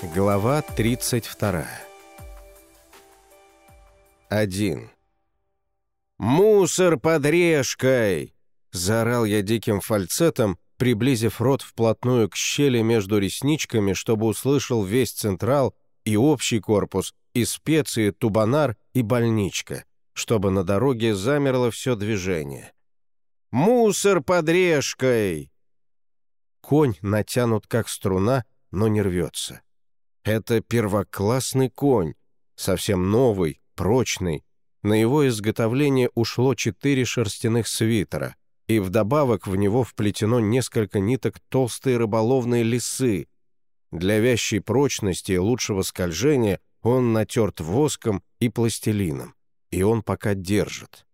Глава 32 1. «Мусор под решкой!» — заорал я диким фальцетом, приблизив рот вплотную к щели между ресничками, чтобы услышал весь централ и общий корпус, и специи, тубанар и больничка, чтобы на дороге замерло все движение. «Мусор под решкой!» Конь натянут как струна, но не рвется. Это первоклассный конь, совсем новый, прочный. На его изготовление ушло четыре шерстяных свитера, и вдобавок в него вплетено несколько ниток толстой рыболовной лисы. Для вящей прочности и лучшего скольжения он натерт воском и пластилином, и он пока держит.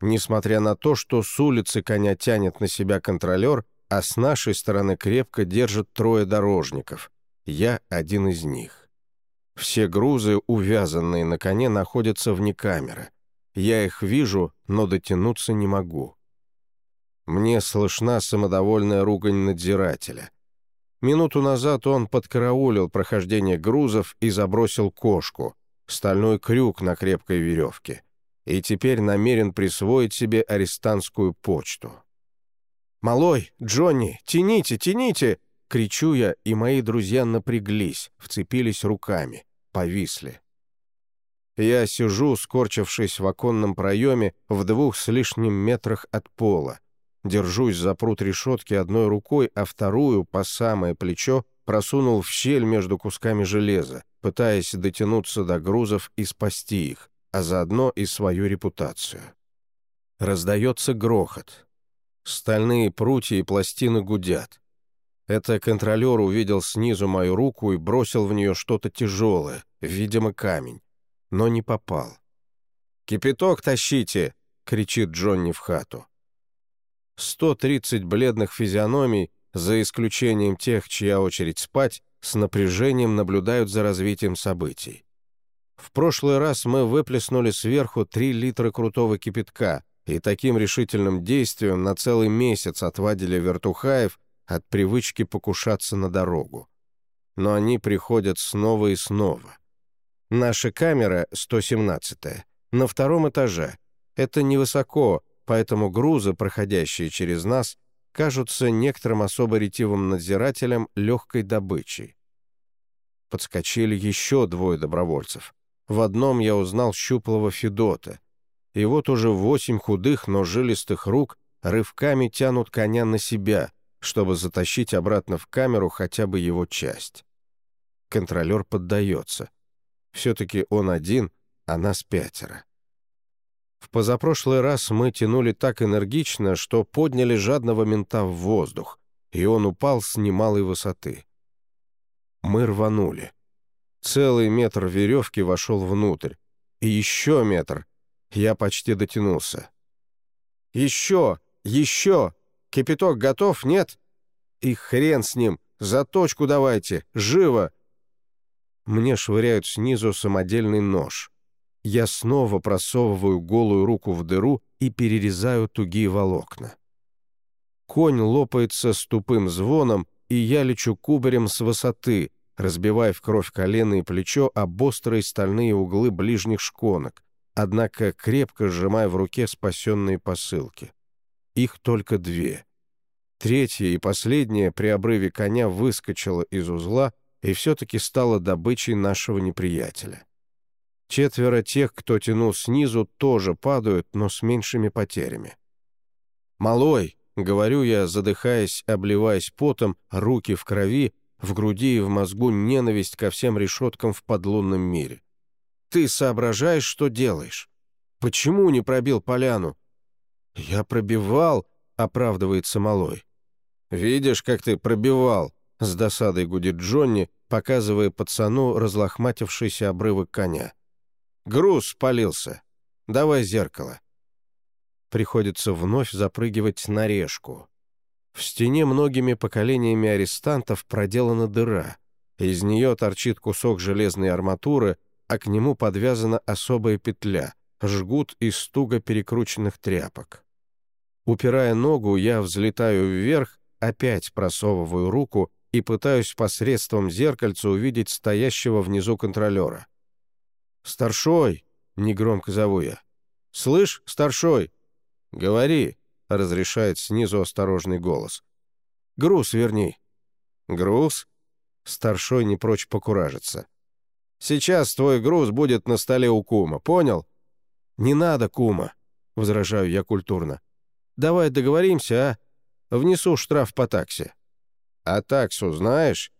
Несмотря на то, что с улицы коня тянет на себя контролер, а с нашей стороны крепко держат трое дорожников. Я один из них. Все грузы, увязанные на коне, находятся вне камеры. Я их вижу, но дотянуться не могу. Мне слышна самодовольная ругань надзирателя. Минуту назад он подкараулил прохождение грузов и забросил кошку, стальной крюк на крепкой веревке, и теперь намерен присвоить себе арестантскую почту. «Малой, Джонни, тяните, тяните!» — кричу я, и мои друзья напряглись, вцепились руками, повисли. Я сижу, скорчившись в оконном проеме в двух с лишним метрах от пола. Держусь за прут решетки одной рукой, а вторую, по самое плечо, просунул в щель между кусками железа, пытаясь дотянуться до грузов и спасти их, а заодно и свою репутацию. Раздается грохот. Стальные прутья и пластины гудят. Это контролер увидел снизу мою руку и бросил в нее что-то тяжелое, видимо, камень, но не попал. «Кипяток тащите!» — кричит Джонни в хату. 130 бледных физиономий, за исключением тех, чья очередь спать, с напряжением наблюдают за развитием событий. В прошлый раз мы выплеснули сверху 3 литра крутого кипятка, и таким решительным действием на целый месяц отвадили вертухаев от привычки покушаться на дорогу. Но они приходят снова и снова. Наша камера, 117-я, на втором этаже. Это невысоко, поэтому грузы, проходящие через нас, кажутся некоторым особо ретивым надзирателям легкой добычей. Подскочили еще двое добровольцев. В одном я узнал щуплого Федота — и вот уже восемь худых, но жилистых рук рывками тянут коня на себя, чтобы затащить обратно в камеру хотя бы его часть. Контролер поддается. Все-таки он один, а нас пятеро. В позапрошлый раз мы тянули так энергично, что подняли жадного мента в воздух, и он упал с немалой высоты. Мы рванули. Целый метр веревки вошел внутрь, и еще метр, я почти дотянулся. «Еще! Еще! Кипяток готов, нет? И хрен с ним! За точку давайте! Живо!» Мне швыряют снизу самодельный нож. Я снова просовываю голую руку в дыру и перерезаю тугие волокна. Конь лопается с тупым звоном, и я лечу кубарем с высоты, разбивая в кровь колено и плечо об острые стальные углы ближних шконок, однако крепко сжимая в руке спасенные посылки. Их только две. Третья и последняя при обрыве коня выскочила из узла и все-таки стала добычей нашего неприятеля. Четверо тех, кто тянул снизу, тоже падают, но с меньшими потерями. «Малой!» — говорю я, задыхаясь, обливаясь потом, руки в крови, в груди и в мозгу ненависть ко всем решеткам в подлунном мире. Ты соображаешь, что делаешь. Почему не пробил поляну?» «Я пробивал», — оправдывается малой. «Видишь, как ты пробивал», — с досадой гудит Джонни, показывая пацану разлохматившийся обрывок коня. «Груз спалился. Давай зеркало». Приходится вновь запрыгивать на решку. В стене многими поколениями арестантов проделана дыра. Из нее торчит кусок железной арматуры — а к нему подвязана особая петля, жгут из туго перекрученных тряпок. Упирая ногу, я взлетаю вверх, опять просовываю руку и пытаюсь посредством зеркальца увидеть стоящего внизу контролера. «Старшой!» — негромко зову я. «Слышь, старшой!» «Говори!» — разрешает снизу осторожный голос. «Груз верни». «Груз?» Старшой не прочь покуражиться. «Сейчас твой груз будет на столе у кума, понял?» «Не надо, кума», — возражаю я культурно. «Давай договоримся, а? Внесу штраф по такси». «А таксу знаешь?»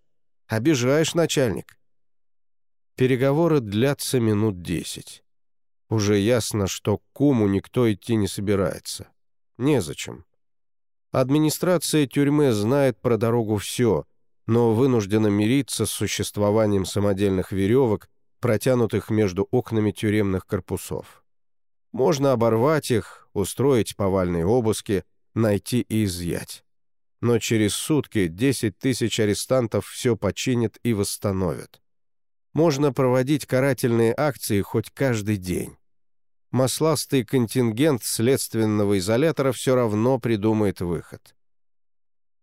«Обижаешь, начальник». Переговоры длятся минут десять. Уже ясно, что к куму никто идти не собирается. Незачем. Администрация тюрьмы знает про дорогу все, но вынуждена мириться с существованием самодельных веревок, протянутых между окнами тюремных корпусов. Можно оборвать их, устроить повальные обыски, найти и изъять. Но через сутки 10 тысяч арестантов все починят и восстановят. Можно проводить карательные акции хоть каждый день. Масластый контингент следственного изолятора все равно придумает выход.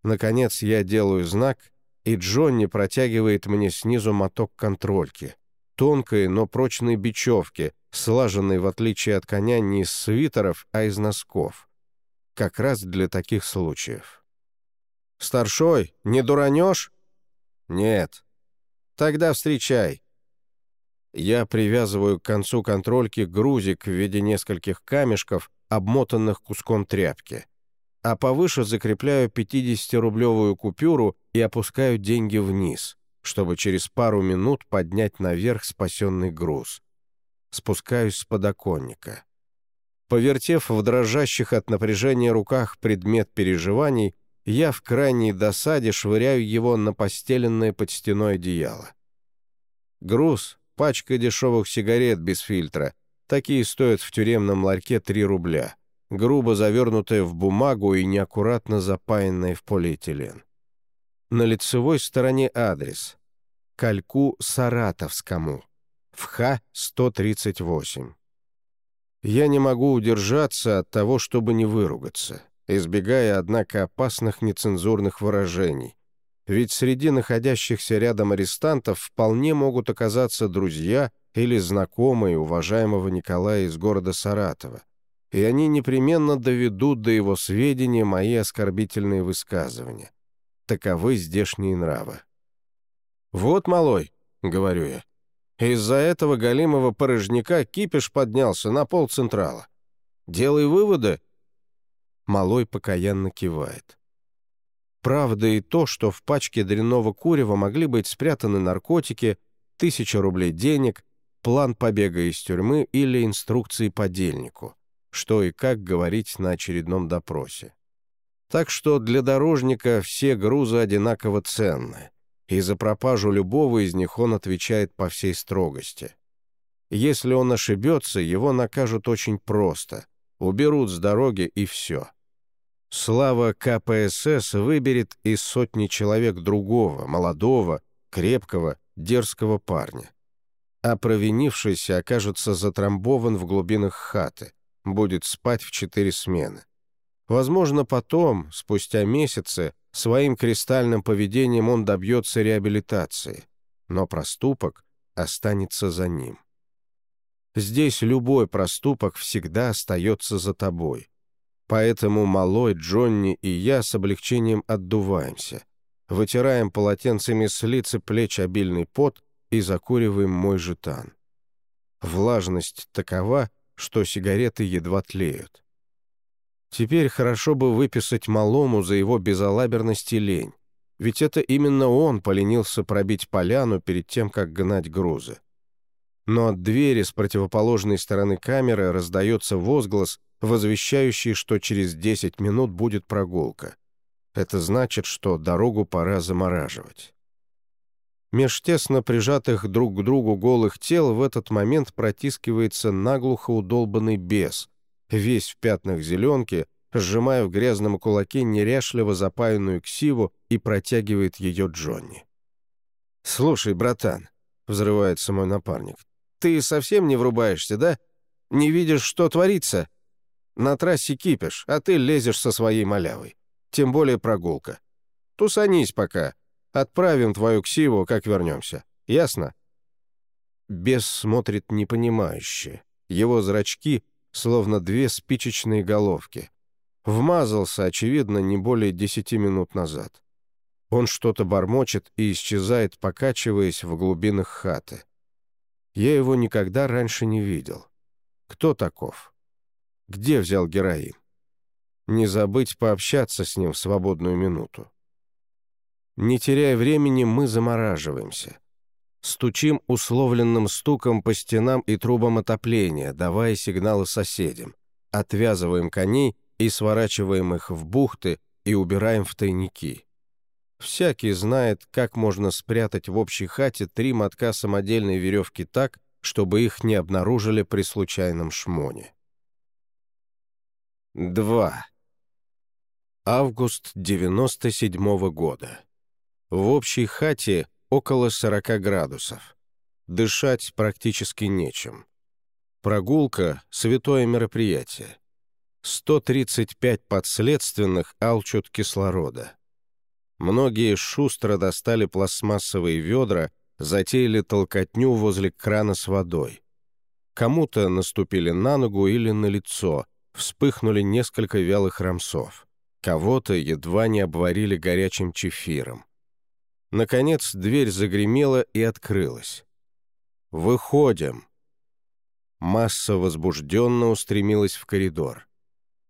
Наконец я делаю знак, и Джонни протягивает мне снизу моток контрольки, тонкой, но прочной бечевки, слаженной, в отличие от коня, не из свитеров, а из носков. Как раз для таких случаев. «Старшой, не дуранешь?» «Нет». «Тогда встречай». Я привязываю к концу контрольки грузик в виде нескольких камешков, обмотанных куском тряпки. А повыше закрепляю 50-рублевую купюру и опускаю деньги вниз, чтобы через пару минут поднять наверх спасенный груз. Спускаюсь с подоконника. Повертев в дрожащих от напряжения руках предмет переживаний, я в крайней досаде швыряю его на постеленное под стеной одеяло. Груз — пачка дешевых сигарет без фильтра. Такие стоят в тюремном ларьке 3 рубля, грубо завернутая в бумагу и неаккуратно запаянная в полиэтилен. На лицевой стороне адрес. Кальку Саратовскому. В Х-138. Я не могу удержаться от того, чтобы не выругаться избегая, однако, опасных нецензурных выражений. Ведь среди находящихся рядом арестантов вполне могут оказаться друзья или знакомые уважаемого Николая из города Саратова, и они непременно доведут до его сведения мои оскорбительные высказывания. Таковы здешние нравы. «Вот, малой», — говорю я, — «из-за этого голимого порожняка кипиш поднялся на пол Централа. Делай выводы, Малой покаянно кивает. Правда и то, что в пачке дрянного курева могли быть спрятаны наркотики, тысяча рублей денег, план побега из тюрьмы или инструкции по дельнику, что и как говорить на очередном допросе. Так что для дорожника все грузы одинаково ценны, и за пропажу любого из них он отвечает по всей строгости. Если он ошибется, его накажут очень просто, уберут с дороги и все. Слава КПСС выберет из сотни человек другого, молодого, крепкого, дерзкого парня. А провинившийся окажется затрамбован в глубинах хаты, будет спать в четыре смены. Возможно, потом, спустя месяцы, своим кристальным поведением он добьется реабилитации, но проступок останется за ним. Здесь любой проступок всегда остается за тобой — Поэтому малой, Джонни и я с облегчением отдуваемся, вытираем полотенцами с лиц и плеч обильный пот и закуриваем мой жетан. Влажность такова, что сигареты едва тлеют. Теперь хорошо бы выписать малому за его безалаберность и лень, ведь это именно он поленился пробить поляну перед тем, как гнать грузы. Но от двери с противоположной стороны камеры раздается возглас, возвещающий, что через 10 минут будет прогулка. Это значит, что дорогу пора замораживать. Меж тесно прижатых друг к другу голых тел в этот момент протискивается наглухо удолбанный бес, весь в пятнах зеленки, сжимая в грязном кулаке неряшливо запаянную ксиву и протягивает ее Джонни. «Слушай, братан», — взрывается мой напарник, — «ты совсем не врубаешься, да? Не видишь, что творится?» На трассе кипишь, а ты лезешь со своей малявой. Тем более прогулка. Тусанись пока, Отправим твою ксиву, как вернемся. Ясно?» Бес смотрит непонимающе. Его зрачки словно две спичечные головки. Вмазался, очевидно, не более десяти минут назад. Он что-то бормочет и исчезает, покачиваясь в глубинах хаты. Я его никогда раньше не видел. Кто таков? Где взял героин? Не забыть пообщаться с ним в свободную минуту. Не теряя времени, мы замораживаемся. Стучим условленным стуком по стенам и трубам отопления, давая сигналы соседям. Отвязываем коней и сворачиваем их в бухты и убираем в тайники. Всякий знает, как можно спрятать в общей хате три мотка самодельной веревки так, чтобы их не обнаружили при случайном шмоне. 2. Август 97 -го года. В общей хате около 40 градусов. Дышать практически нечем. Прогулка — святое мероприятие. 135 подследственных алчут кислорода. Многие шустро достали пластмассовые ведра, затеяли толкотню возле крана с водой. Кому-то наступили на ногу или на лицо, вспыхнули несколько вялых рамсов. Кого-то едва не обварили горячим чефиром. Наконец дверь загремела и открылась. «Выходим!» Масса возбужденно устремилась в коридор.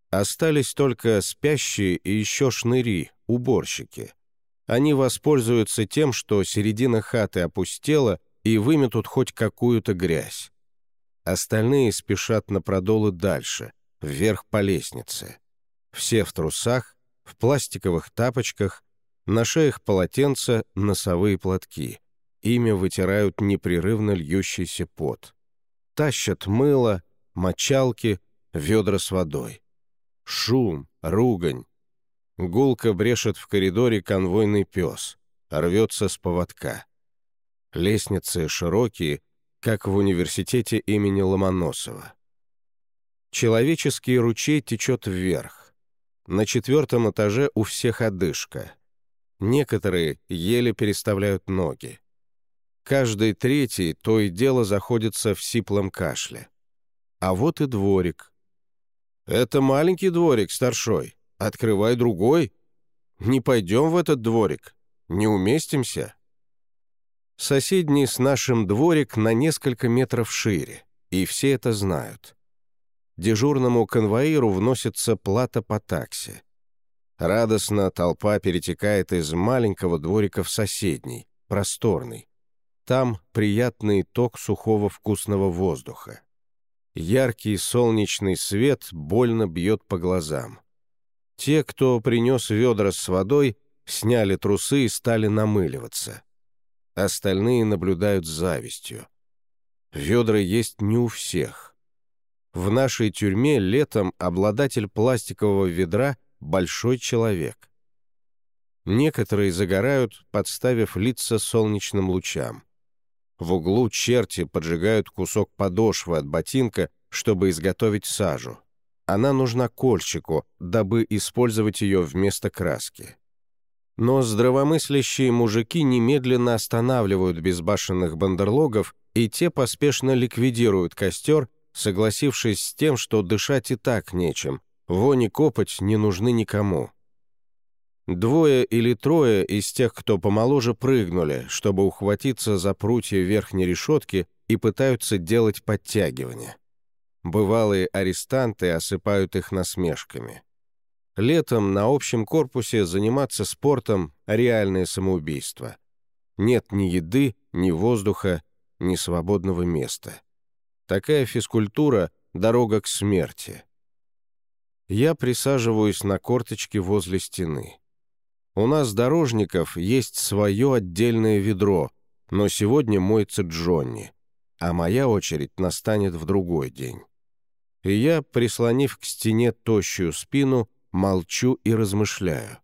Остались только спящие и еще шныри, уборщики. Они воспользуются тем, что середина хаты опустела и выметут хоть какую-то грязь. Остальные спешат на продолы дальше, вверх по лестнице. Все в трусах, в пластиковых тапочках, на шеях полотенца, носовые платки. Ими вытирают непрерывно льющийся пот. Тащат мыло, мочалки, ведра с водой. Шум, ругань. Гулко брешет в коридоре конвойный пес. Рвется с поводка. Лестницы широкие, как в университете имени Ломоносова. Человеческий ручей течет вверх. На четвертом этаже у всех одышка. Некоторые еле переставляют ноги. Каждый третий то и дело заходится в сиплом кашле. А вот и дворик. «Это маленький дворик, старшой. Открывай другой. Не пойдем в этот дворик. Не уместимся». Соседний с нашим дворик на несколько метров шире, и все это знают. Дежурному конвоиру вносится плата по такси. Радостно толпа перетекает из маленького дворика в соседний, просторный. Там приятный ток сухого вкусного воздуха. Яркий солнечный свет больно бьет по глазам. Те, кто принес ведра с водой, сняли трусы и стали намыливаться. Остальные наблюдают с завистью. Ведра есть не у всех. В нашей тюрьме летом обладатель пластикового ведра — большой человек. Некоторые загорают, подставив лица солнечным лучам. В углу черти поджигают кусок подошвы от ботинка, чтобы изготовить сажу. Она нужна кольщику, дабы использовать ее вместо краски. Но здравомыслящие мужики немедленно останавливают безбашенных бандерлогов, и те поспешно ликвидируют костер, согласившись с тем, что дышать и так нечем, Вони копоть не нужны никому. Двое или трое из тех, кто помоложе, прыгнули, чтобы ухватиться за прутья верхней решетки и пытаются делать подтягивания. Бывалые арестанты осыпают их насмешками. Летом на общем корпусе заниматься спортом — реальное самоубийство. Нет ни еды, ни воздуха, ни свободного места. Такая физкультура — дорога к смерти. Я присаживаюсь на корточке возле стены. У нас, дорожников, есть свое отдельное ведро, но сегодня моется Джонни, а моя очередь настанет в другой день. И я, прислонив к стене тощую спину, молчу и размышляю.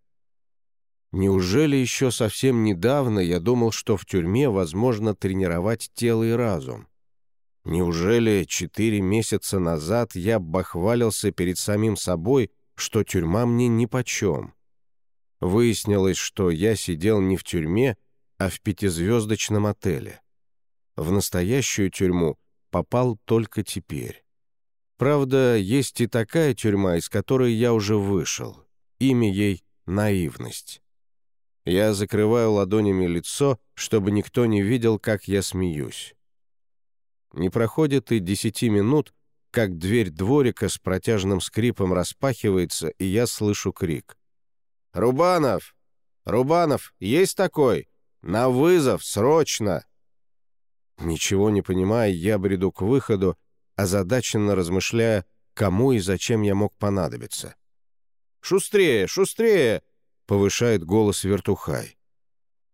Неужели еще совсем недавно я думал, что в тюрьме возможно тренировать тело и разум? Неужели четыре месяца назад я бахвалился перед самим собой, что тюрьма мне нипочем? Выяснилось, что я сидел не в тюрьме, а в пятизвездочном отеле. В настоящую тюрьму попал только теперь. Правда, есть и такая тюрьма, из которой я уже вышел. Имя ей — наивность. Я закрываю ладонями лицо, чтобы никто не видел, как я смеюсь. Не проходит и десяти минут, как дверь дворика с протяжным скрипом распахивается, и я слышу крик. «Рубанов! Рубанов, есть такой? На вызов, срочно!» Ничего не понимая, я бреду к выходу, озадаченно размышляя, кому и зачем я мог понадобиться. «Шустрее, шустрее!» — повышает голос вертухай.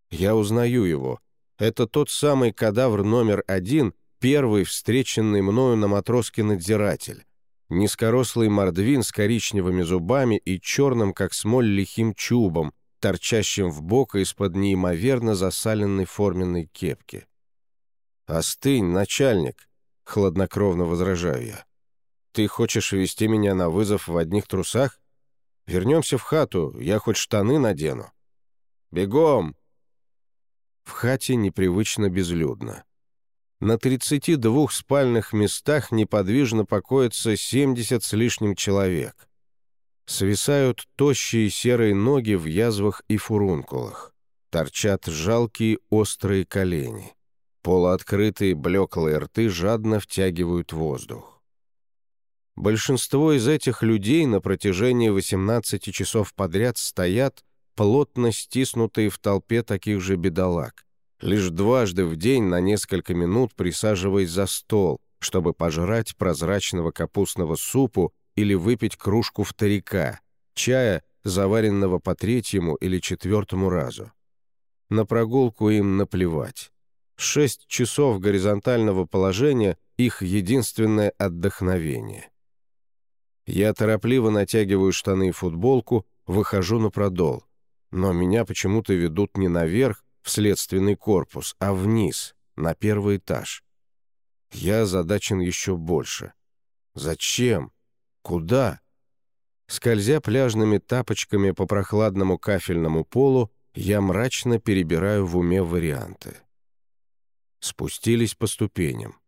Я узнаю его. Это тот самый кадавр номер один, первый встреченный мною на матроске надзиратель. Низкорослый мордвин с коричневыми зубами и черным, как смоль, лихим чубом, торчащим в бок из-под неимоверно засаленной форменной кепки. «Остынь, начальник!» — хладнокровно возражаю я. «Ты хочешь вести меня на вызов в одних трусах? Вернемся в хату, я хоть штаны надену». «Бегом!» В хате непривычно безлюдно. На 32 спальных местах неподвижно покоятся 70 с лишним человек. Свисают тощие серые ноги в язвах и фурункулах. Торчат жалкие острые колени. Полуоткрытые блеклые рты жадно втягивают воздух. Большинство из этих людей на протяжении 18 часов подряд стоят, плотно стиснутые в толпе таких же бедолаг, лишь дважды в день на несколько минут присаживаясь за стол, чтобы пожрать прозрачного капустного супу или выпить кружку вторика, чая, заваренного по третьему или четвертому разу. На прогулку им наплевать. Шесть часов горизонтального положения — их единственное отдохновение. Я торопливо натягиваю штаны и футболку, выхожу на продол. Но меня почему-то ведут не наверх, в следственный корпус, а вниз, на первый этаж. Я задачен еще больше. Зачем? Куда? Скользя пляжными тапочками по прохладному кафельному полу, я мрачно перебираю в уме варианты. Спустились по ступеням.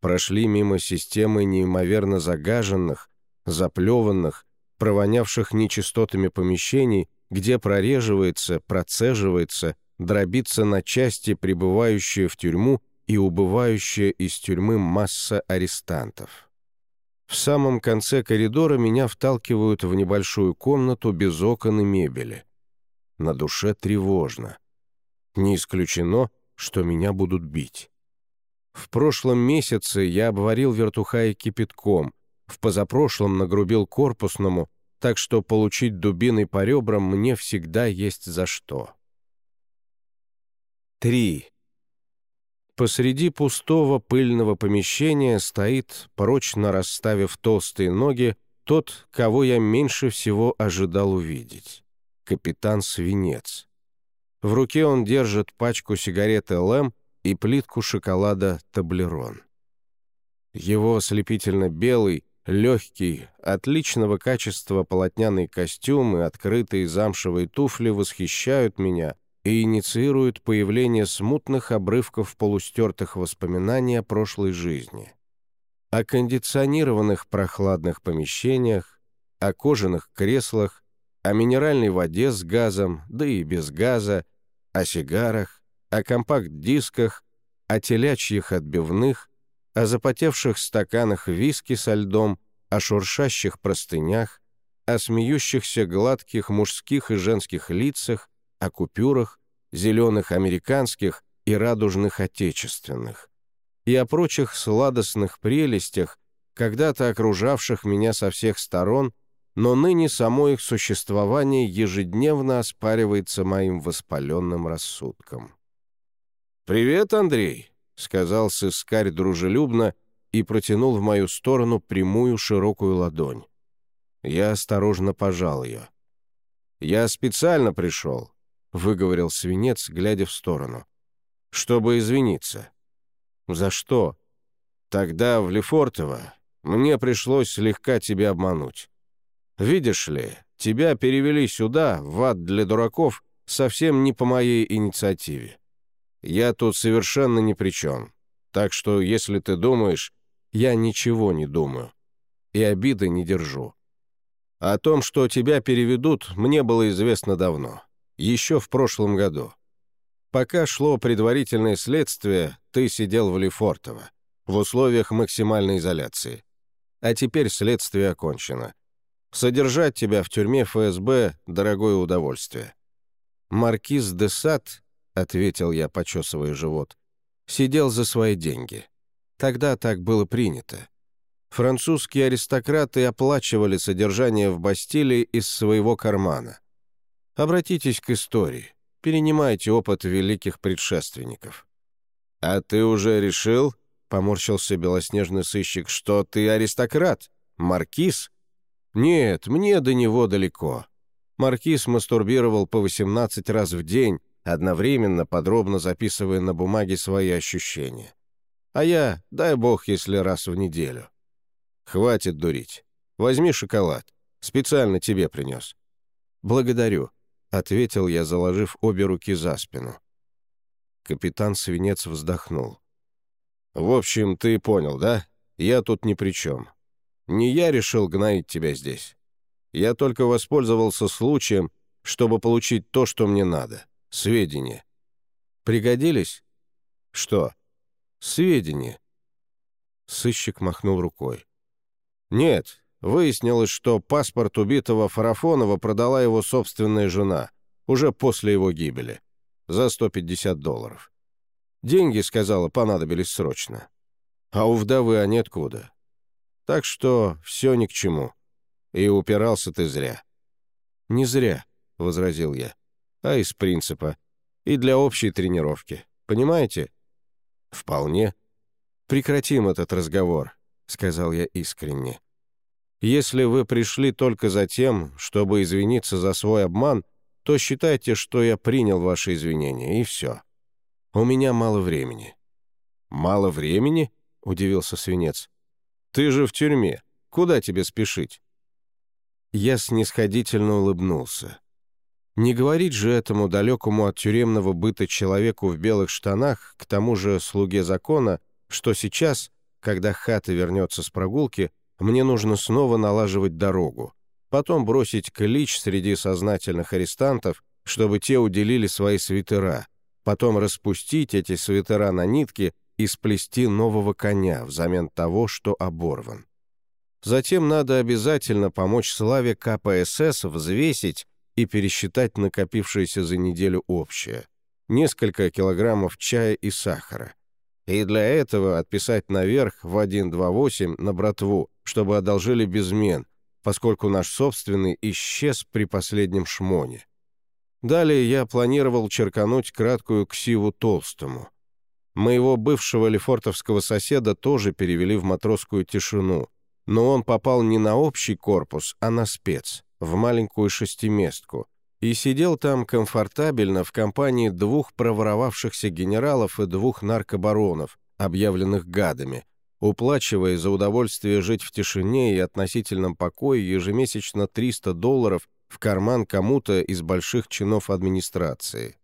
Прошли мимо системы неимоверно загаженных, заплеванных, провонявших нечистотами помещений, где прореживается, процеживается дробится на части прибывающая в тюрьму и убывающая из тюрьмы масса арестантов. В самом конце коридора меня вталкивают в небольшую комнату без окон и мебели. На душе тревожно. Не исключено, что меня будут бить. В прошлом месяце я обварил вертухая кипятком, в позапрошлом нагрубил корпусному, так что получить дубиной по ребрам мне всегда есть за что. 3. Посреди пустого пыльного помещения стоит, прочно расставив толстые ноги, тот, кого я меньше всего ожидал увидеть. Капитан Свинец. В руке он держит пачку сигарет ЛМ и плитку шоколада Таблерон. Его ослепительно белый, легкий, отличного качества полотняный костюм и открытые замшевые туфли восхищают меня, и инициирует появление смутных обрывков полустертых воспоминаний о прошлой жизни. О кондиционированных прохладных помещениях, о кожаных креслах, о минеральной воде с газом, да и без газа, о сигарах, о компакт-дисках, о телячьих отбивных, о запотевших стаканах виски со льдом, о шуршащих простынях, о смеющихся гладких мужских и женских лицах, о купюрах, зеленых американских и радужных отечественных, и о прочих сладостных прелестях, когда-то окружавших меня со всех сторон, но ныне само их существование ежедневно оспаривается моим воспаленным рассудком. «Привет, Андрей», — сказал сыскарь дружелюбно и протянул в мою сторону прямую широкую ладонь. Я осторожно пожал ее. «Я специально пришел», — выговорил свинец, глядя в сторону. «Чтобы извиниться». «За что?» «Тогда в Лефортово мне пришлось слегка тебя обмануть. Видишь ли, тебя перевели сюда, в ад для дураков, совсем не по моей инициативе. Я тут совершенно ни при чем. Так что, если ты думаешь, я ничего не думаю. И обиды не держу. О том, что тебя переведут, мне было известно давно. Еще в прошлом году. Пока шло предварительное следствие, ты сидел в Лефортово, в условиях максимальной изоляции. А теперь следствие окончено. Содержать тебя в тюрьме ФСБ — дорогое удовольствие. Маркиз де Сад, — ответил я, почесывая живот, — сидел за свои деньги. Тогда так было принято. Французские аристократы оплачивали содержание в Бастилии из своего кармана. Обратитесь к истории, перенимайте опыт великих предшественников. «А ты уже решил?» — поморщился белоснежный сыщик, «что ты аристократ, маркиз?» «Нет, мне до него далеко». Маркиз мастурбировал по 18 раз в день, одновременно подробно записывая на бумаге свои ощущения. А я, дай бог, если раз в неделю. «Хватит дурить. Возьми шоколад. Специально тебе принес». «Благодарю», — ответил я, заложив обе руки за спину. Капитан Свинец вздохнул. «В общем, ты понял, да? Я тут ни при чем. Не я решил гнать тебя здесь. Я только воспользовался случаем, чтобы получить то, что мне надо. Сведения. Пригодились? Что? Сведения. Сыщик махнул рукой. Нет, выяснилось, что паспорт убитого Фарафонова продала его собственная жена, уже после его гибели, за 150 долларов. Деньги, сказала, понадобились срочно. А у вдовы они откуда? Так что все ни к чему. И упирался ты зря». «Не зря», — возразил я, — «а из принципа. И для общей тренировки. Понимаете?» «Вполне». «Прекратим этот разговор», — сказал я искренне. «Если вы пришли только за тем, чтобы извиниться за свой обман, то считайте, что я принял ваши извинения, и все. У меня мало времени». «Мало времени?» — удивился свинец. «Ты же в тюрьме. Куда тебе спешить?» Я снисходительно улыбнулся. Не говорить же этому далекому от тюремного быта человеку в белых штанах, к тому же слуге закона, что сейчас, когда хата вернется с прогулки, мне нужно снова налаживать дорогу, потом бросить клич среди сознательных арестантов, чтобы те уделили свои свитера, потом распустить эти свитера на нитки и сплести нового коня взамен того, что оборван. Затем надо обязательно помочь Славе КПСС взвесить и пересчитать накопившееся за неделю общее. Несколько килограммов чая и сахара. И для этого отписать наверх в 128 на братву, чтобы одолжили безмен, поскольку наш собственный исчез при последнем шмоне. Далее я планировал черкануть краткую ксиву Толстому. Моего бывшего лефортовского соседа тоже перевели в матросскую тишину, но он попал не на общий корпус, а на спец, в маленькую шестиместку, и сидел там комфортабельно в компании двух проворовавшихся генералов и двух наркобаронов, объявленных гадами, уплачивая за удовольствие жить в тишине и относительном покое ежемесячно 300 долларов в карман кому-то из больших чинов администрации.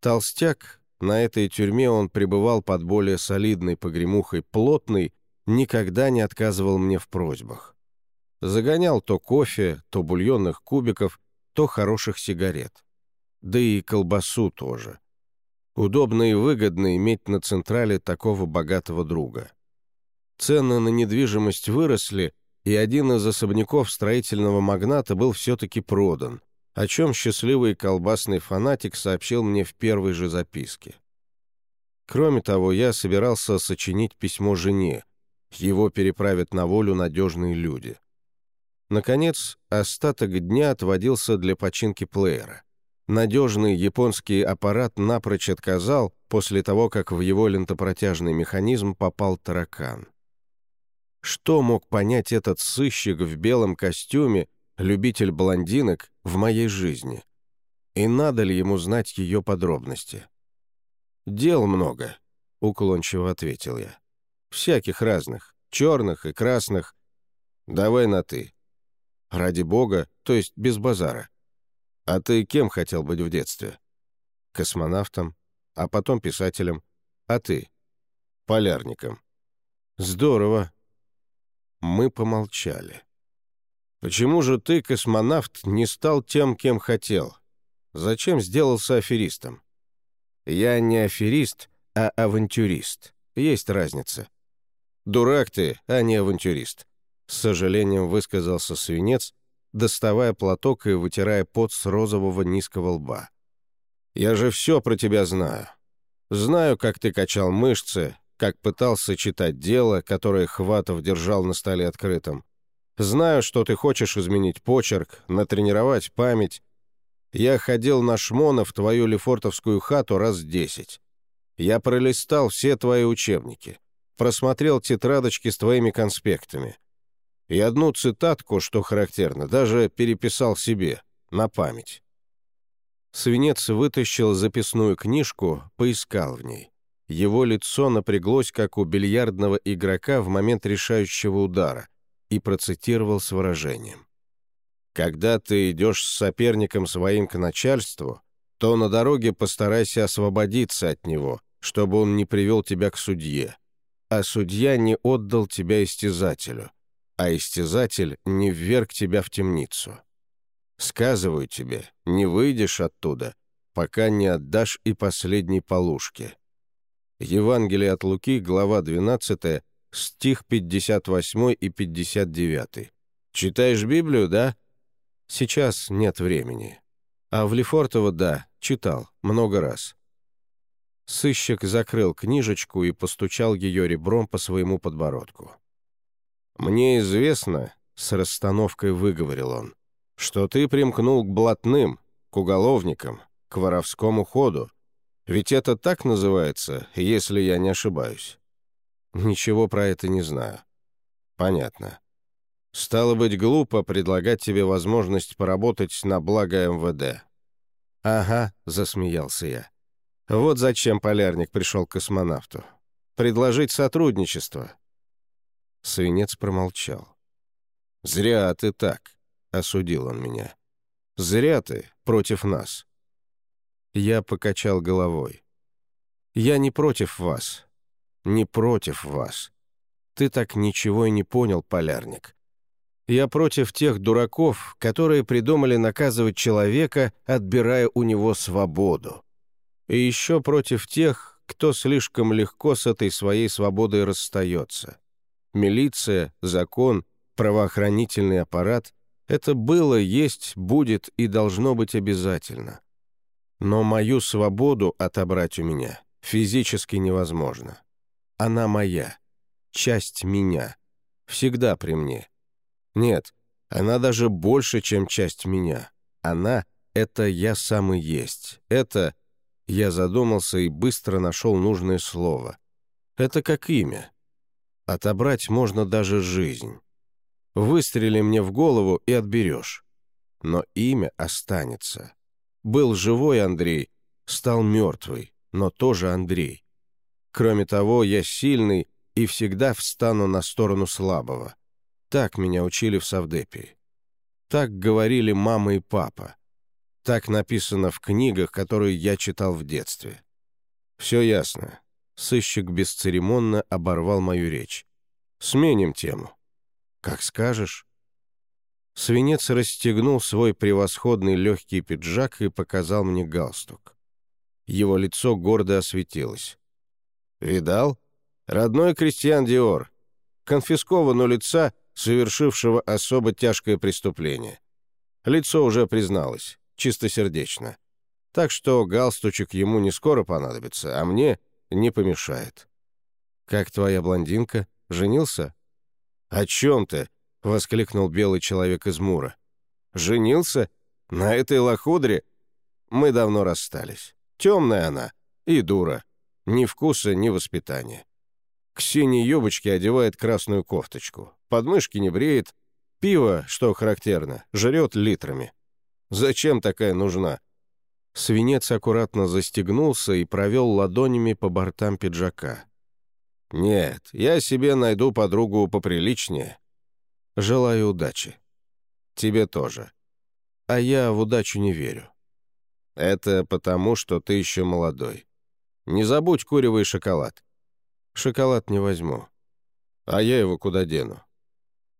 Толстяк, на этой тюрьме он пребывал под более солидной погремухой плотный, никогда не отказывал мне в просьбах. Загонял то кофе, то бульонных кубиков, то хороших сигарет. Да и колбасу тоже. Удобно и выгодно иметь на Централе такого богатого друга. Цены на недвижимость выросли, и один из особняков строительного магната был все-таки продан, о чем счастливый колбасный фанатик сообщил мне в первой же записке. Кроме того, я собирался сочинить письмо жене, его переправят на волю надежные люди. Наконец, остаток дня отводился для починки плеера. Надежный японский аппарат напрочь отказал после того, как в его лентопротяжный механизм попал таракан. Что мог понять этот сыщик в белом костюме, любитель блондинок, в моей жизни? И надо ли ему знать ее подробности? «Дел много», — уклончиво ответил я. Всяких разных, черных и красных. Давай на «ты». Ради бога, то есть без базара. А ты кем хотел быть в детстве? Космонавтом, а потом писателем. А ты? Полярником. Здорово. Мы помолчали. Почему же ты, космонавт, не стал тем, кем хотел? Зачем сделался аферистом? Я не аферист, а авантюрист. Есть разница. Дурак ты, а не авантюрист. С сожалением высказался свинец, доставая платок и вытирая пот с розового низкого лба. «Я же все про тебя знаю. Знаю, как ты качал мышцы, как пытался читать дело, которое Хватов держал на столе открытым. Знаю, что ты хочешь изменить почерк, натренировать память. Я ходил на шмона в твою лефортовскую хату раз десять. Я пролистал все твои учебники, просмотрел тетрадочки с твоими конспектами. И одну цитатку, что характерно, даже переписал себе, на память. Свинец вытащил записную книжку, поискал в ней. Его лицо напряглось, как у бильярдного игрока в момент решающего удара, и процитировал с выражением. «Когда ты идешь с соперником своим к начальству, то на дороге постарайся освободиться от него, чтобы он не привел тебя к судье, а судья не отдал тебя истязателю, а истязатель не вверг тебя в темницу. Сказываю тебе, не выйдешь оттуда, пока не отдашь и последней полушки». Евангелие от Луки, глава 12, стих 58 и 59. «Читаешь Библию, да?» «Сейчас нет времени». «А в Лефортово, да, читал, много раз». Сыщик закрыл книжечку и постучал ее ребром по своему подбородку. «Мне известно», — с расстановкой выговорил он, «что ты примкнул к блатным, к уголовникам, к воровскому ходу. Ведь это так называется, если я не ошибаюсь». «Ничего про это не знаю». «Понятно. Стало быть, глупо предлагать тебе возможность поработать на благо МВД». «Ага», — засмеялся я. «Вот зачем полярник пришел к космонавту. Предложить сотрудничество». Свинец промолчал. «Зря ты так», — осудил он меня. «Зря ты против нас». Я покачал головой. «Я не против вас не против вас. Ты так ничего и не понял, полярник. Я против тех дураков, которые придумали наказывать человека, отбирая у него свободу. И еще против тех, кто слишком легко с этой своей свободой расстается. Милиция, закон, правоохранительный аппарат — это было, есть, будет и должно быть обязательно. Но мою свободу отобрать у меня физически невозможно. Она моя, часть меня, всегда при мне. Нет, она даже больше, чем часть меня. Она — это я сам и есть. Это... Я задумался и быстро нашел нужное слово. Это как имя. Отобрать можно даже жизнь. Выстрели мне в голову и отберешь. Но имя останется. Был живой Андрей, стал мертвый, но тоже Андрей. Кроме того, я сильный и всегда встану на сторону слабого. Так меня учили в Савдепии. Так говорили мама и папа. Так написано в книгах, которые я читал в детстве. Все ясно. Сыщик бесцеремонно оборвал мою речь. Сменим тему. Как скажешь. Свинец расстегнул свой превосходный легкий пиджак и показал мне галстук. Его лицо гордо осветилось. «Видал? Родной крестьян Диор. Конфискован у лица, совершившего особо тяжкое преступление. Лицо уже призналось, чистосердечно. Так что галстучек ему не скоро понадобится, а мне не помешает». «Как твоя блондинка? Женился?» «О чем ты?» — воскликнул белый человек из Мура. «Женился? На этой лохудре? Мы давно расстались. Темная она и дура. Ни вкуса, ни воспитания. К синей юбочке одевает красную кофточку. Подмышки не бреет. Пиво, что характерно, жрет литрами. Зачем такая нужна? Свинец аккуратно застегнулся и провел ладонями по бортам пиджака. «Нет, я себе найду подругу поприличнее. Желаю удачи». Тебе тоже. А я в удачу не верю. Это потому, что ты еще молодой. Не забудь куревый шоколад. Шоколад не возьму. А я его куда дену?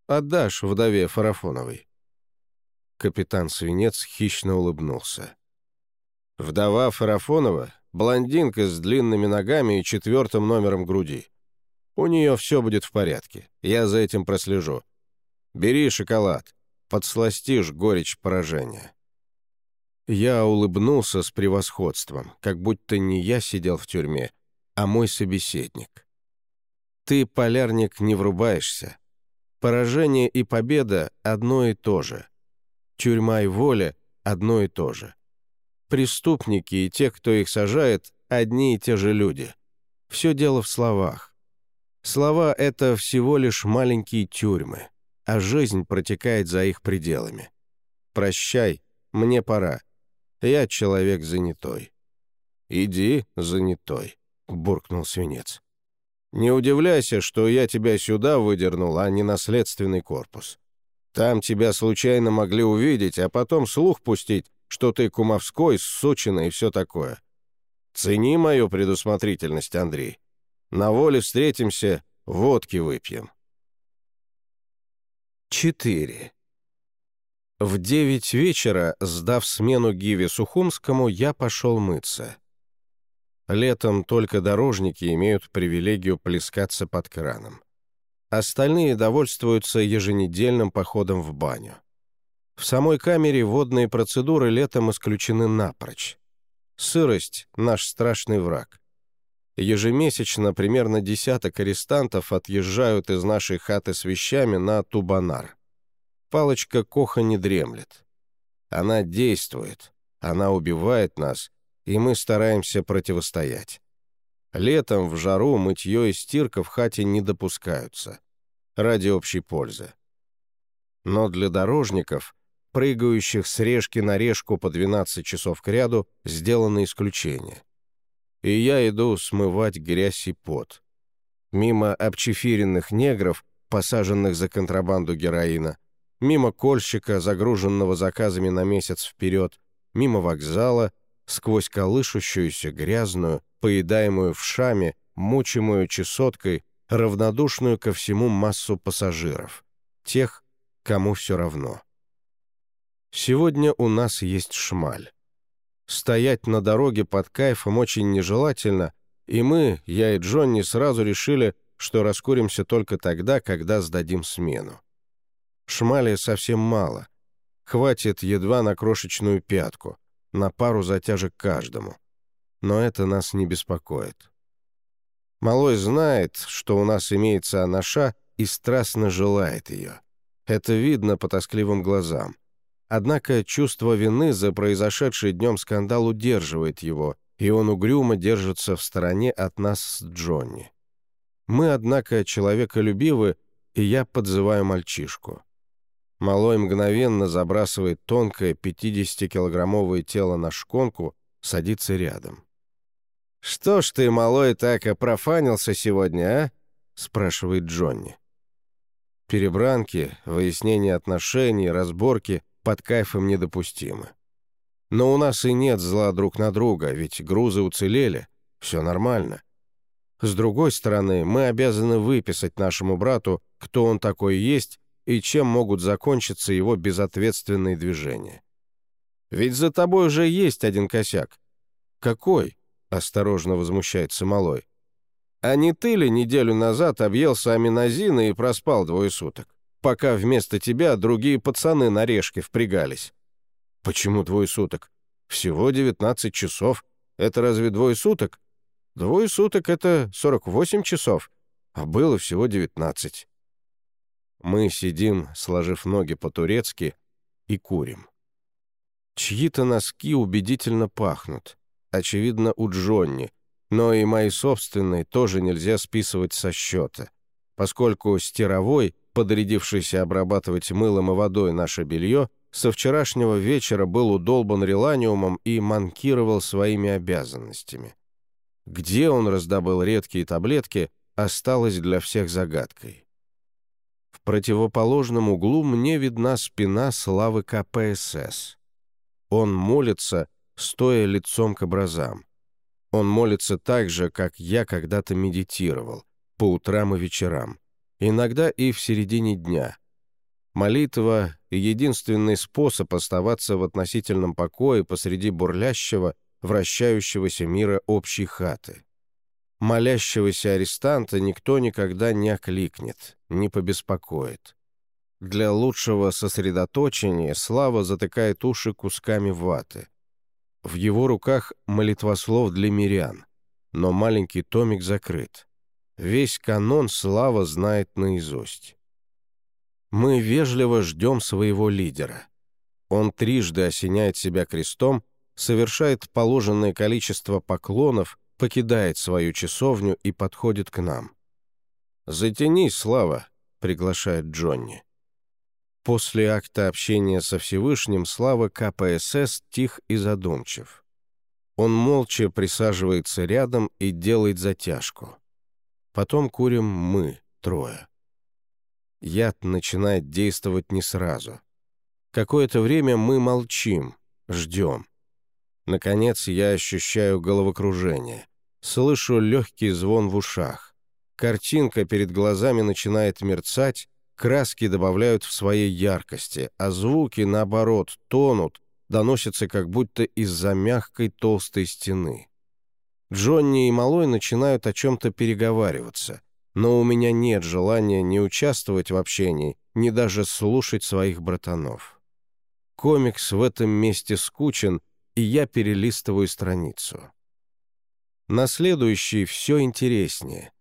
Отдашь вдове Фарафоновой. Капитан Свинец хищно улыбнулся. Вдова Фарафонова — блондинка с длинными ногами и четвертым номером груди. У нее все будет в порядке. Я за этим прослежу. Бери шоколад. Подсластишь горечь поражения. Я улыбнулся с превосходством, как будто не я сидел в тюрьме, а мой собеседник. Ты, полярник, не врубаешься. Поражение и победа — одно и то же. Тюрьма и воля — одно и то же. Преступники и те, кто их сажает, одни и те же люди. Все дело в словах. Слова — это всего лишь маленькие тюрьмы, а жизнь протекает за их пределами. Прощай, мне пора. Я человек занятой». «Иди, занятой», — буркнул свинец. «Не удивляйся, что я тебя сюда выдернул, а не наследственный корпус. Там тебя случайно могли увидеть, а потом слух пустить, что ты кумовской, сучина и все такое. Цени мою предусмотрительность, Андрей. На воле встретимся, водки выпьем». 4. В девять вечера, сдав смену Гиве Сухумскому, я пошел мыться. Летом только дорожники имеют привилегию плескаться под краном. Остальные довольствуются еженедельным походом в баню. В самой камере водные процедуры летом исключены напрочь. Сырость — наш страшный враг. Ежемесячно примерно десяток арестантов отъезжают из нашей хаты с вещами на Тубанар. Палочка Коха не дремлет. Она действует, она убивает нас, и мы стараемся противостоять. Летом в жару мытье и стирка в хате не допускаются. Ради общей пользы. Но для дорожников, прыгающих с решки на решку по 12 часов к ряду, сделано исключение. И я иду смывать грязь и пот. Мимо обчефиренных негров, посаженных за контрабанду героина, мимо кольщика, загруженного заказами на месяц вперед, мимо вокзала, сквозь колышущуюся грязную, поедаемую в шаме, мучимую чесоткой, равнодушную ко всему массу пассажиров, тех, кому все равно. Сегодня у нас есть шмаль. Стоять на дороге под кайфом очень нежелательно, и мы, я и Джонни, сразу решили, что раскуримся только тогда, когда сдадим смену. Шмали совсем мало. Хватит едва на крошечную пятку, на пару затяжек каждому. Но это нас не беспокоит. Малой знает, что у нас имеется анаша и страстно желает ее. Это видно по тоскливым глазам. Однако чувство вины за произошедший днем скандал удерживает его, и он угрюмо держится в стороне от нас с Джонни. Мы, однако, человеколюбивы, и я подзываю мальчишку. Малой мгновенно забрасывает тонкое 50-килограммовое тело на шконку, садится рядом. «Что ж ты, малой, так опрофанился сегодня, а?» — спрашивает Джонни. Перебранки, выяснение отношений, разборки под кайфом недопустимы. Но у нас и нет зла друг на друга, ведь грузы уцелели, все нормально. С другой стороны, мы обязаны выписать нашему брату, кто он такой есть, и чем могут закончиться его безответственные движения. Ведь за тобой уже есть один косяк. Какой? Осторожно возмущается Малой. А не ты ли неделю назад объелся аминозина и проспал двое суток, пока вместо тебя другие пацаны на решке впрягались? Почему двое суток? Всего 19 часов. Это разве двое суток? Двое суток — это 48 часов, а было всего 19. Мы сидим, сложив ноги по-турецки, и курим. Чьи-то носки убедительно пахнут. Очевидно, у Джонни, но и мои собственные тоже нельзя списывать со счета, поскольку стировой, подрядившийся обрабатывать мылом и водой наше белье, со вчерашнего вечера был удолбан реланиумом и манкировал своими обязанностями. Где он раздобыл редкие таблетки, осталось для всех загадкой противоположном углу мне видна спина славы КПСС. Он молится, стоя лицом к образам. Он молится так же, как я когда-то медитировал, по утрам и вечерам, иногда и в середине дня. Молитва — единственный способ оставаться в относительном покое посреди бурлящего, вращающегося мира общей хаты. Молящегося арестанта никто никогда не окликнет, не побеспокоит. Для лучшего сосредоточения Слава затыкает уши кусками ваты. В его руках молитвослов для мирян, но маленький томик закрыт. Весь канон Слава знает наизусть. Мы вежливо ждем своего лидера. Он трижды осеняет себя крестом, совершает положенное количество поклонов, покидает свою часовню и подходит к нам. «Затянись, Слава», — приглашает Джонни. После акта общения со Всевышним Слава КПСС тих и задумчив. Он молча присаживается рядом и делает затяжку. Потом курим мы, трое. Яд начинает действовать не сразу. Какое-то время мы молчим, ждем. Наконец я ощущаю головокружение. Слышу легкий звон в ушах. Картинка перед глазами начинает мерцать, краски добавляют в своей яркости, а звуки, наоборот, тонут, доносятся как будто из-за мягкой толстой стены. Джонни и Малой начинают о чем-то переговариваться, но у меня нет желания ни участвовать в общении, ни даже слушать своих братанов. Комикс в этом месте скучен, и я перелистываю страницу. На следующей все интереснее.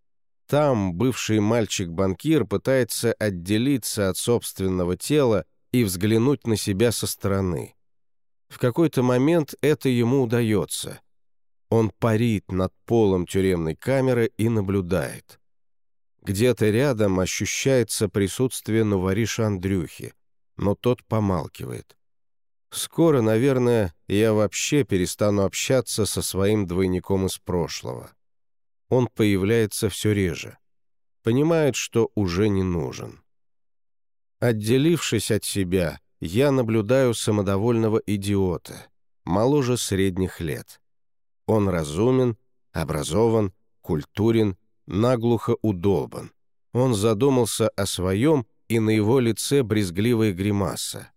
Там бывший мальчик-банкир пытается отделиться от собственного тела и взглянуть на себя со стороны. В какой-то момент это ему удается. Он парит над полом тюремной камеры и наблюдает. Где-то рядом ощущается присутствие новориша Андрюхи, но тот помалкивает. Скоро, наверное, я вообще перестану общаться со своим двойником из прошлого он появляется все реже. Понимает, что уже не нужен. Отделившись от себя, я наблюдаю самодовольного идиота, моложе средних лет. Он разумен, образован, культурен, наглухо удолбан. Он задумался о своем, и на его лице брезгливая гримаса.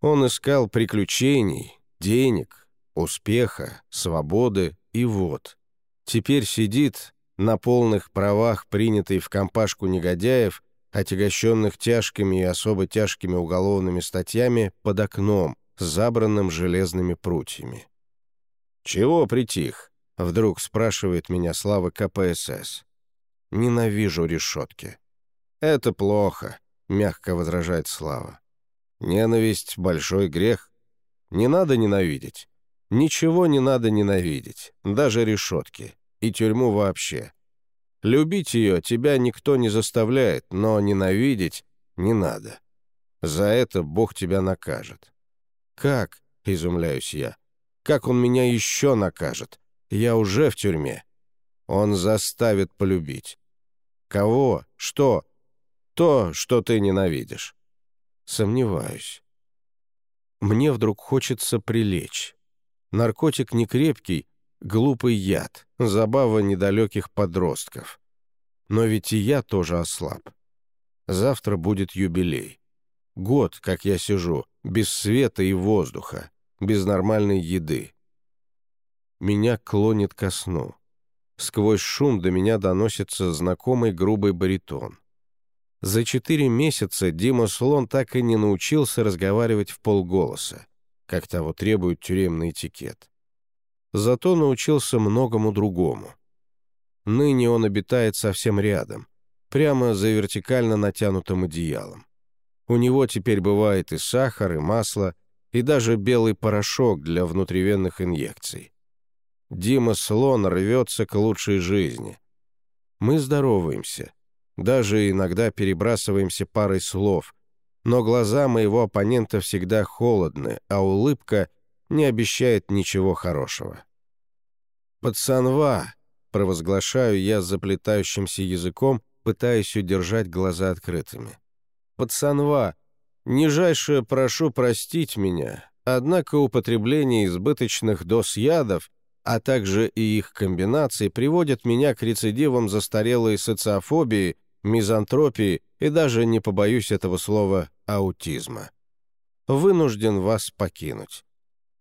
Он искал приключений, денег, успеха, свободы, и вот, теперь сидит на полных правах, принятый в компашку негодяев, отягощенных тяжкими и особо тяжкими уголовными статьями под окном, забранным железными прутьями. «Чего притих?» — вдруг спрашивает меня Слава КПСС. «Ненавижу решетки». «Это плохо», — мягко возражает Слава. «Ненависть — большой грех. Не надо ненавидеть. Ничего не надо ненавидеть, даже решетки и тюрьму вообще. Любить ее тебя никто не заставляет, но ненавидеть не надо. За это Бог тебя накажет. Как, изумляюсь я, как он меня еще накажет? Я уже в тюрьме. Он заставит полюбить. Кого? Что? То, что ты ненавидишь. Сомневаюсь. Мне вдруг хочется прилечь. Наркотик не крепкий, Глупый яд, забава недалеких подростков. Но ведь и я тоже ослаб. Завтра будет юбилей. Год, как я сижу, без света и воздуха, без нормальной еды. Меня клонит ко сну. Сквозь шум до меня доносится знакомый грубый баритон. За четыре месяца Дима Слон так и не научился разговаривать в полголоса, как того требует тюремный этикет зато научился многому другому. Ныне он обитает совсем рядом, прямо за вертикально натянутым одеялом. У него теперь бывает и сахар, и масло, и даже белый порошок для внутривенных инъекций. Дима Слон рвется к лучшей жизни. Мы здороваемся, даже иногда перебрасываемся парой слов, но глаза моего оппонента всегда холодны, а улыбка не обещает ничего хорошего. «Пацанва!» — провозглашаю я заплетающимся языком, пытаясь удержать глаза открытыми. пацанва, нижайше прошу простить меня, однако употребление избыточных доз ядов, а также и их комбинаций приводят меня к рецидивам застарелой социофобии, мизантропии и даже, не побоюсь этого слова, аутизма. Вынужден вас покинуть.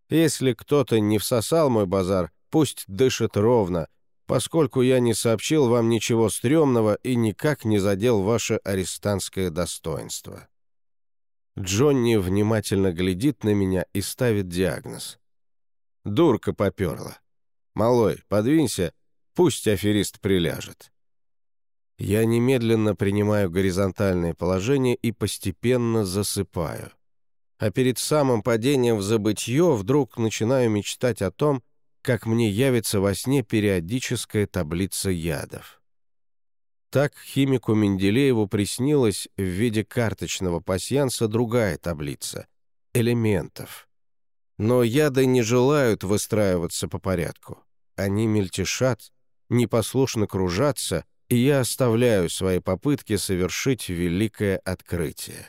Если кто-то не всосал мой базар, пусть дышит ровно, поскольку я не сообщил вам ничего стрёмного и никак не задел ваше арестантское достоинство. Джонни внимательно глядит на меня и ставит диагноз. Дурка поперла. «Малой, подвинься, пусть аферист приляжет». Я немедленно принимаю горизонтальное положение и постепенно засыпаю. А перед самым падением в забытье вдруг начинаю мечтать о том, как мне явится во сне периодическая таблица ядов. Так химику Менделееву приснилась в виде карточного пасьянса другая таблица — элементов. Но яды не желают выстраиваться по порядку. Они мельтешат, непослушно кружатся — и я оставляю свои попытки совершить великое открытие.